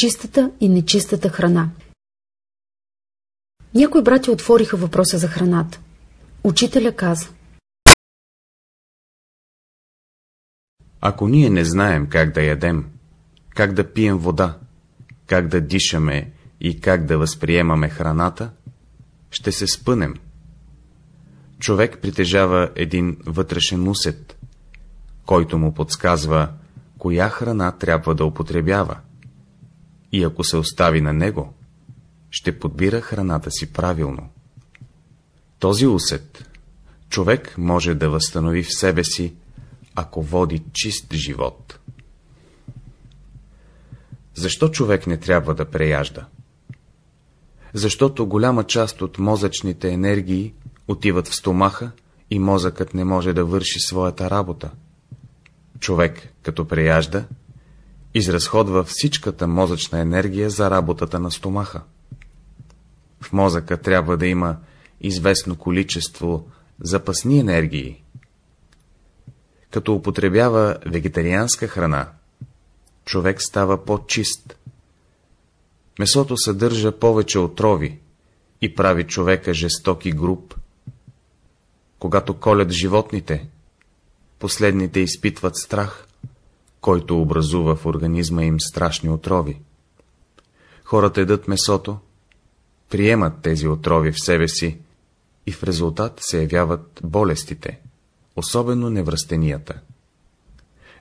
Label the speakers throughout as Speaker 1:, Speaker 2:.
Speaker 1: Чистата и нечистата храна Някои брати отвориха въпроса за храната. Учителя каза
Speaker 2: Ако ние не знаем как да ядем, как да пием вода, как да дишаме и как да възприемаме храната, ще се спънем. Човек притежава един вътрешен усет, който му подсказва, коя храна трябва да употребява. И ако се остави на него, ще подбира храната си правилно. Този усет човек може да възстанови в себе си, ако води чист живот. Защо човек не трябва да преяжда? Защото голяма част от мозъчните енергии отиват в стомаха и мозъкът не може да върши своята работа. Човек, като преяжда, изразходва всичката мозъчна енергия за работата на стомаха. В мозъка трябва да има известно количество запасни енергии. Като употребява вегетарианска храна, човек става по-чист. Месото съдържа повече отрови и прави човека жесток и груб. Когато колят животните, последните изпитват страх, който образува в организма им страшни отрови. Хората едат месото, приемат тези отрови в себе си и в резултат се явяват болестите, особено невръстенията.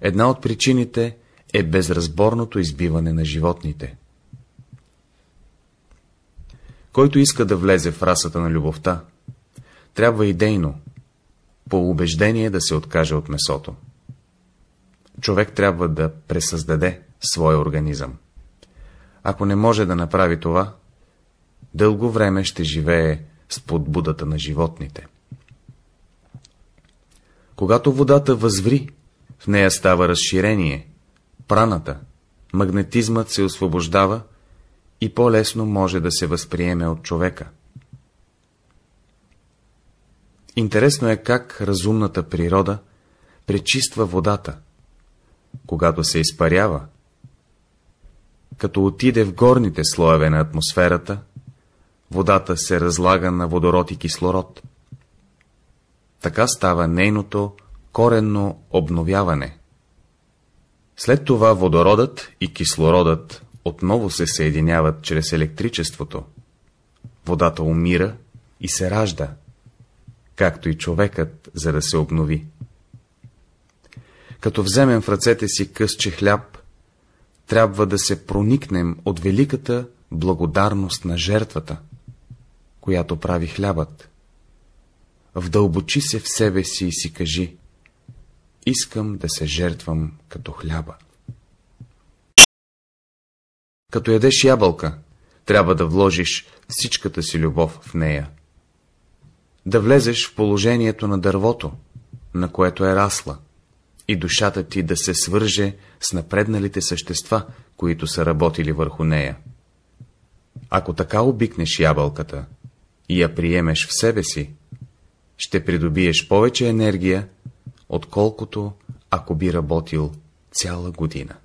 Speaker 2: Една от причините е безразборното избиване на животните. Който иска да влезе в расата на любовта, трябва идейно, по убеждение да се откаже от месото. Човек трябва да пресъздаде своя организъм. Ако не може да направи това, дълго време ще живее с подбудата на животните. Когато водата възври, в нея става разширение, праната, магнетизмът се освобождава и по-лесно може да се възприеме от човека. Интересно е как разумната природа пречиства водата, когато се изпарява, като отиде в горните слоеве на атмосферата, водата се разлага на водород и кислород. Така става нейното коренно обновяване. След това водородът и кислородът отново се съединяват чрез електричеството. Водата умира и се ражда, както и човекът, за да се обнови. Като вземем в ръцете си късче хляб, трябва да се проникнем от великата благодарност на жертвата, която прави хлябът. Вдълбочи се в себе си и си кажи, искам да се жертвам като хляба. Като ядеш ябълка, трябва да вложиш всичката си любов в нея. Да влезеш в положението на дървото, на което е расла, и душата ти да се свърже с напредналите същества, които са работили върху нея. Ако така обикнеш ябълката и я приемеш в себе си, ще придобиеш повече енергия, отколкото ако би работил цяла година.